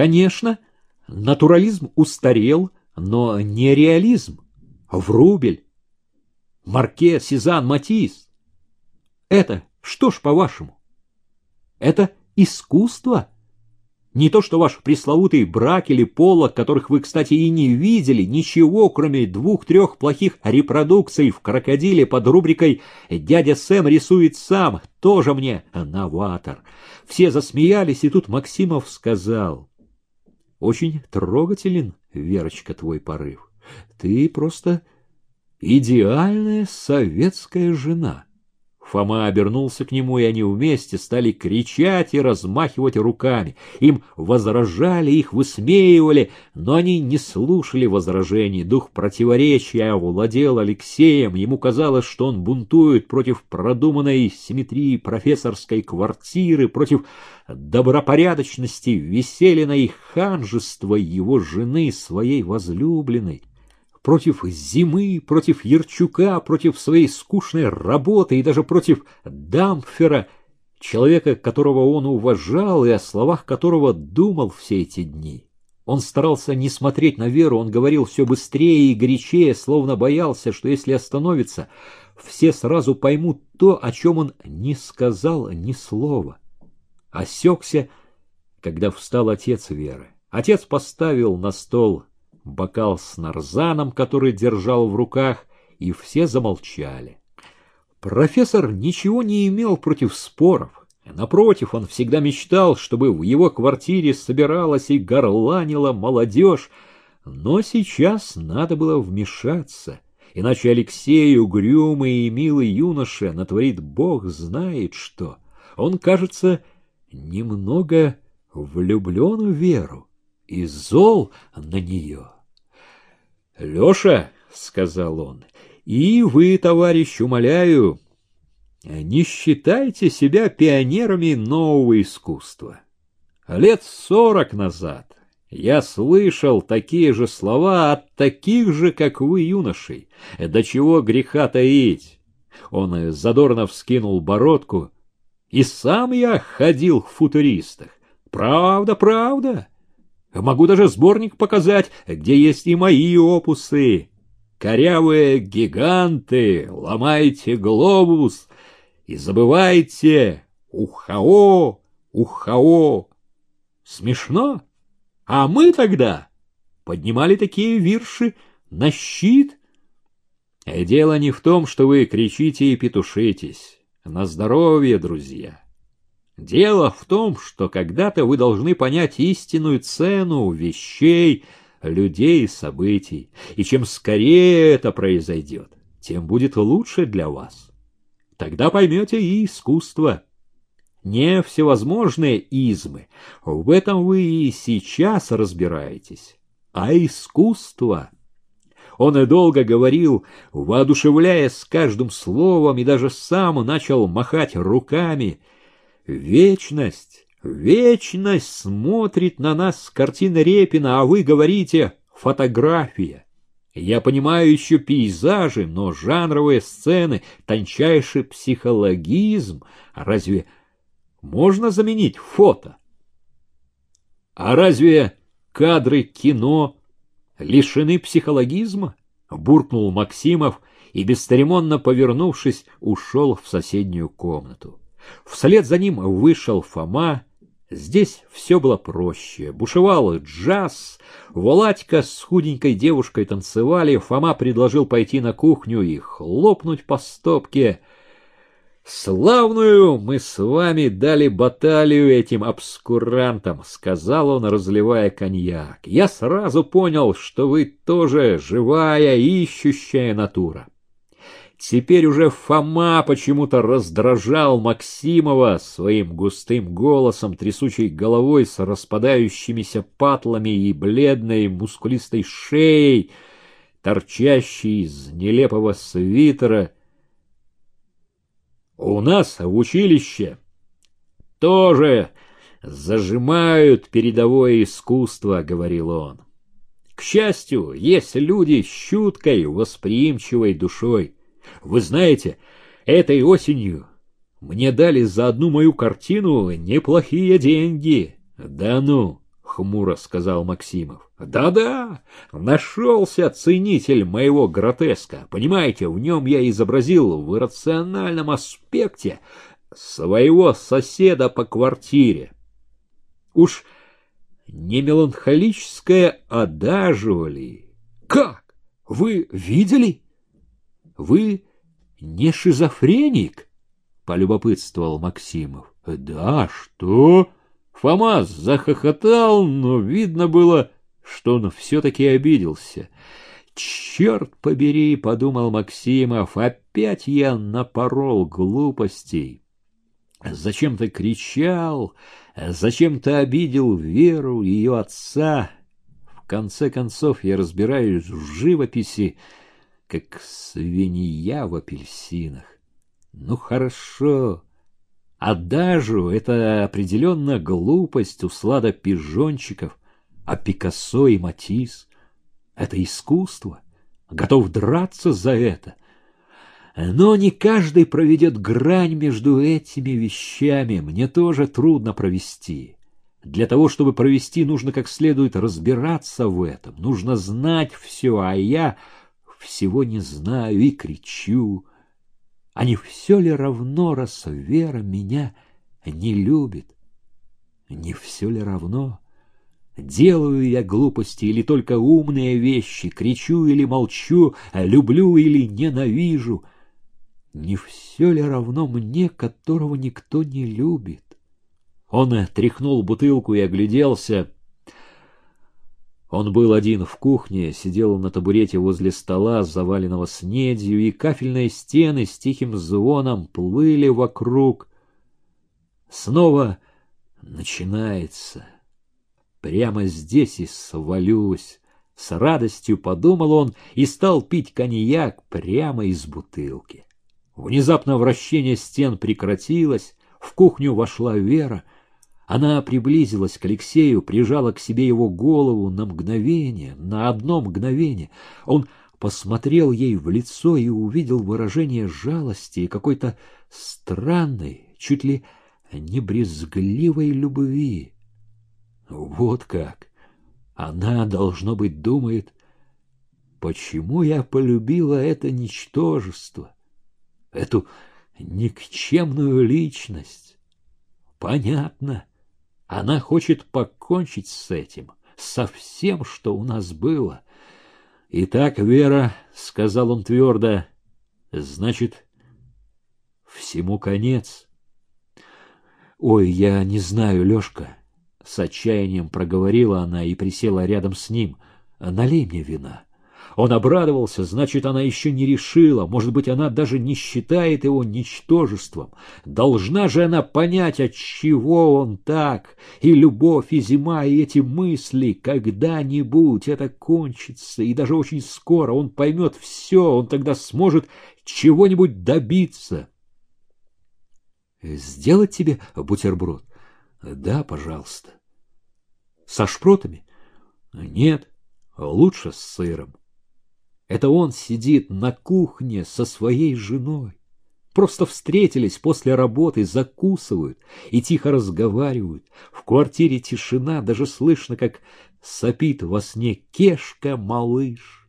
Конечно, натурализм устарел, но не реализм. Врубель, Марке, Сезанн, Матисс. Это что ж, по-вашему? Это искусство? Не то, что ваш пресловутый брак или полок, которых вы, кстати, и не видели, ничего, кроме двух-трех плохих репродукций в крокодиле под рубрикой «Дядя Сэм рисует сам», тоже мне новатор. Все засмеялись, и тут Максимов сказал, «Очень трогателен, Верочка, твой порыв. Ты просто идеальная советская жена». Фома обернулся к нему, и они вместе стали кричать и размахивать руками. Им возражали, их высмеивали, но они не слушали возражений. Дух противоречия овладел Алексеем. Ему казалось, что он бунтует против продуманной симметрии профессорской квартиры, против добропорядочности, веселина ханжества его жены, своей возлюбленной против зимы, против Ярчука, против своей скучной работы и даже против Дамфера, человека, которого он уважал и о словах которого думал все эти дни. Он старался не смотреть на Веру, он говорил все быстрее и горячее, словно боялся, что если остановится, все сразу поймут то, о чем он не сказал ни слова. Осекся, когда встал отец Веры. Отец поставил на стол бокал с нарзаном, который держал в руках, и все замолчали. Профессор ничего не имел против споров. Напротив, он всегда мечтал, чтобы в его квартире собиралась и горланила молодежь, но сейчас надо было вмешаться, иначе Алексей, угрюмый и милый юноша, натворит бог знает что. Он, кажется, немного влюблен в Веру и зол на нее. — Леша, — сказал он, — и вы, товарищ, умоляю, не считайте себя пионерами нового искусства. Лет сорок назад я слышал такие же слова от таких же, как вы, юношей. До чего греха таить? Он задорно вскинул бородку. И сам я ходил в футуристах. Правда, правда. Могу даже сборник показать, где есть и мои опусы. Корявые гиганты, ломайте глобус и забывайте ухао, ухао. Смешно? А мы тогда поднимали такие вирши на щит. Дело не в том, что вы кричите и петушитесь. На здоровье, друзья. Дело в том, что когда-то вы должны понять истинную цену вещей, людей и событий, и чем скорее это произойдет, тем будет лучше для вас. Тогда поймете и искусство. Не всевозможные измы, в этом вы и сейчас разбираетесь, а искусство. Он и долго говорил, воодушевляясь с каждым словом, и даже сам начал махать руками — Вечность, вечность смотрит на нас с картины Репина, а вы говорите «фотография». Я понимаю еще пейзажи, но жанровые сцены, тончайший психологизм. Разве можно заменить фото? А разве кадры кино лишены психологизма? Буркнул Максимов и, бесцеремонно повернувшись, ушел в соседнюю комнату. Вслед за ним вышел Фома. Здесь все было проще. Бушевал джаз. Володька с худенькой девушкой танцевали. Фома предложил пойти на кухню и хлопнуть по стопке. «Славную мы с вами дали баталию этим обскурантам», — сказал он, разливая коньяк. «Я сразу понял, что вы тоже живая, ищущая натура». Теперь уже Фома почему-то раздражал Максимова своим густым голосом, трясучей головой с распадающимися патлами и бледной мускулистой шеей, торчащей из нелепого свитера. У нас в училище тоже зажимают передовое искусство, — говорил он. К счастью, есть люди с чуткой, восприимчивой душой. Вы знаете, этой осенью мне дали за одну мою картину неплохие деньги. Да ну, хмуро сказал Максимов. Да-да, нашелся ценитель моего гротеска. Понимаете, в нем я изобразил в иррациональном аспекте своего соседа по квартире. Уж не меланхолическое одаживали. Как? Вы видели? Вы не шизофреник? Полюбопытствовал Максимов. Да, что? Фомас захохотал, но видно было, что он все-таки обиделся. «Черт побери!» — подумал Максимов. «Опять я напорол глупостей. Зачем-то кричал, зачем-то обидел Веру, ее отца. В конце концов, я разбираюсь в живописи, как свинья в апельсинах. Ну, хорошо, а даже это определенно глупость у слада пижончиков, а Пикассо и Матисс — это искусство, готов драться за это. Но не каждый проведет грань между этими вещами, мне тоже трудно провести. Для того, чтобы провести, нужно как следует разбираться в этом, нужно знать все, а я всего не знаю и кричу, а не все ли равно, раз Вера меня не любит? Не все ли равно? Делаю я глупости или только умные вещи, кричу или молчу, люблю или ненавижу? Не все ли равно мне, которого никто не любит? Он тряхнул бутылку и огляделся. Он был один в кухне, сидел на табурете возле стола, заваленного снедью, и кафельные стены с тихим звоном плыли вокруг. Снова начинается. Прямо здесь и свалюсь. С радостью подумал он и стал пить коньяк прямо из бутылки. Внезапно вращение стен прекратилось, в кухню вошла Вера — она приблизилась к Алексею, прижала к себе его голову на мгновение, на одно мгновение. Он посмотрел ей в лицо и увидел выражение жалости и какой-то странной, чуть ли не брезгливой любви. Вот как! Она, должно быть, думает, почему я полюбила это ничтожество, эту никчемную личность? Понятно. Она хочет покончить с этим, со всем, что у нас было. Итак, Вера, — сказал он твердо, — значит, всему конец. Ой, я не знаю, Лёшка, — с отчаянием проговорила она и присела рядом с ним. Налей мне вина. Он обрадовался, значит, она еще не решила, может быть, она даже не считает его ничтожеством. Должна же она понять, от чего он так, и любовь, и зима, и эти мысли, когда-нибудь это кончится, и даже очень скоро он поймет все, он тогда сможет чего-нибудь добиться. Сделать тебе бутерброд? Да, пожалуйста. Со шпротами? Нет, лучше с сыром. Это он сидит на кухне со своей женой. Просто встретились после работы, закусывают и тихо разговаривают. В квартире тишина, даже слышно, как сопит во сне Кешка-малыш.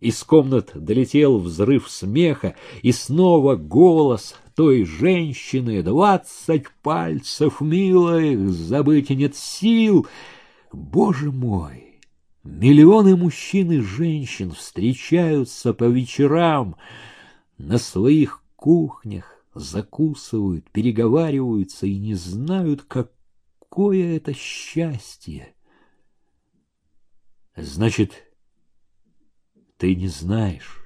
Из комнат долетел взрыв смеха, и снова голос той женщины. «Двадцать пальцев, милых, забыть нет сил! Боже мой!» Миллионы мужчин и женщин встречаются по вечерам на своих кухнях, закусывают, переговариваются и не знают, какое это счастье. Значит, ты не знаешь,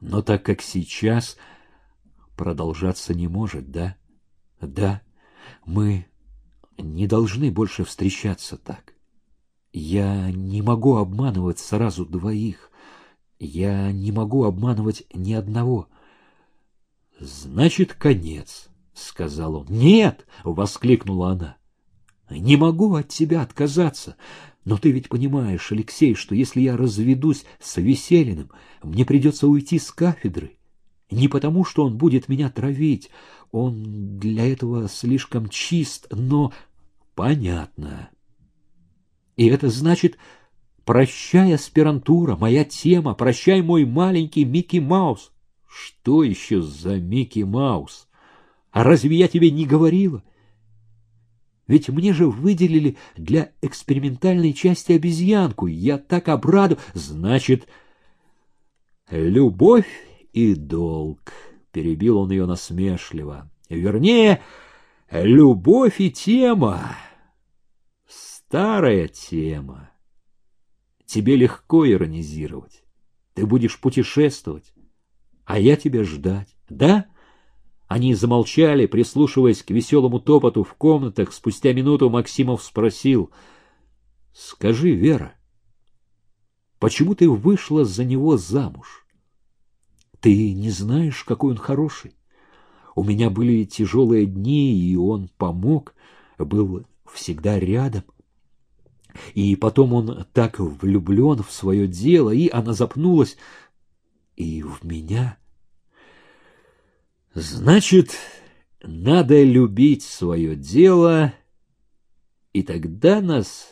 но так как сейчас продолжаться не может, да? Да, мы не должны больше встречаться так. Я не могу обманывать сразу двоих. Я не могу обманывать ни одного. Значит, конец, сказал он. Нет, воскликнула она. Не могу от тебя отказаться. Но ты ведь понимаешь, Алексей, что если я разведусь с Веселиным, мне придется уйти с кафедры. Не потому, что он будет меня травить, он для этого слишком чист, но понятно. И это значит, прощай, аспирантура, моя тема, прощай, мой маленький Микки Маус. Что еще за Микки Маус? А разве я тебе не говорила? Ведь мне же выделили для экспериментальной части обезьянку. Я так обраду... Значит, любовь и долг, — перебил он ее насмешливо. Вернее, любовь и тема. Старая тема. Тебе легко иронизировать. Ты будешь путешествовать, а я тебя ждать. Да? — они замолчали, прислушиваясь к веселому топоту в комнатах. Спустя минуту Максимов спросил. — Скажи, Вера, почему ты вышла за него замуж? Ты не знаешь, какой он хороший. У меня были тяжелые дни, и он помог, был всегда рядом. И потом он так влюблен в свое дело, и она запнулась, и в меня... Значит, надо любить свое дело, и тогда нас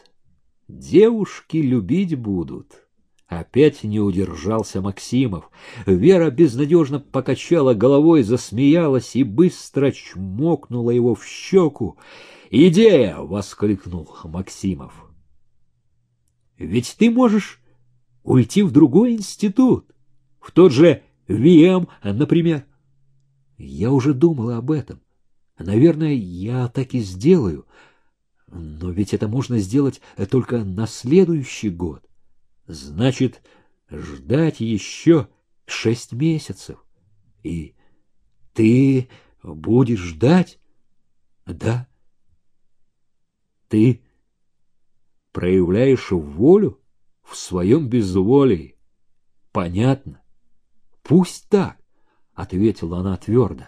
девушки любить будут. Опять не удержался Максимов. Вера безнадежно покачала головой, засмеялась и быстро чмокнула его в щеку. «Идея!» — воскликнул Максимов. «Ведь ты можешь уйти в другой институт, в тот же ВМ, например». Я уже думала об этом. Наверное, я так и сделаю. Но ведь это можно сделать только на следующий год. Значит, ждать еще шесть месяцев. И ты будешь ждать? Да. Ты проявляешь волю в своем безволии. Понятно. Пусть так ответила она твердо.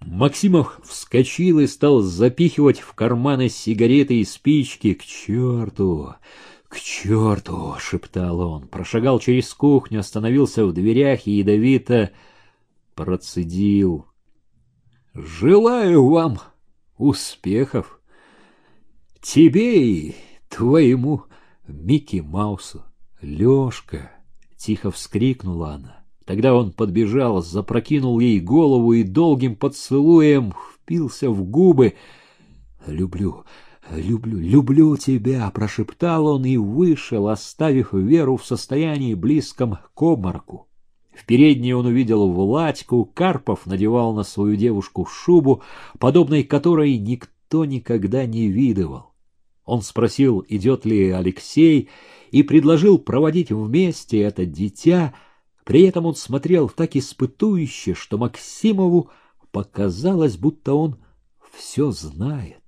Максимов вскочил и стал запихивать в карманы сигареты и спички. «К черту! К черту!» — шептал он. Прошагал через кухню, остановился в дверях и ядовито процедил. «Желаю вам успехов! Тебе и твоему Микки Маусу!» «Лешка!» — тихо вскрикнула она. Тогда он подбежал, запрокинул ей голову и долгим поцелуем впился в губы. «Люблю, люблю, люблю тебя!» — прошептал он и вышел, оставив Веру в состоянии близком к обмороку. В передней он увидел Владьку, Карпов надевал на свою девушку шубу, подобной которой никто никогда не видывал. Он спросил, идет ли Алексей, и предложил проводить вместе это дитя — при этом он смотрел так испытующе, что Максимову показалось, будто он все знает.